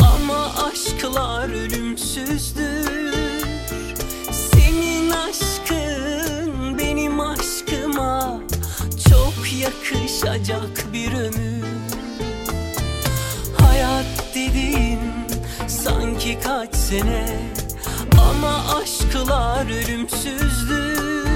Ama aşklar ölümsüzdür. Senin aşkın benim aşkıma Çok yakışacak bir ömür. Hayat dediğin sanki kaç sene. Ama aşklar ölümsüzdür.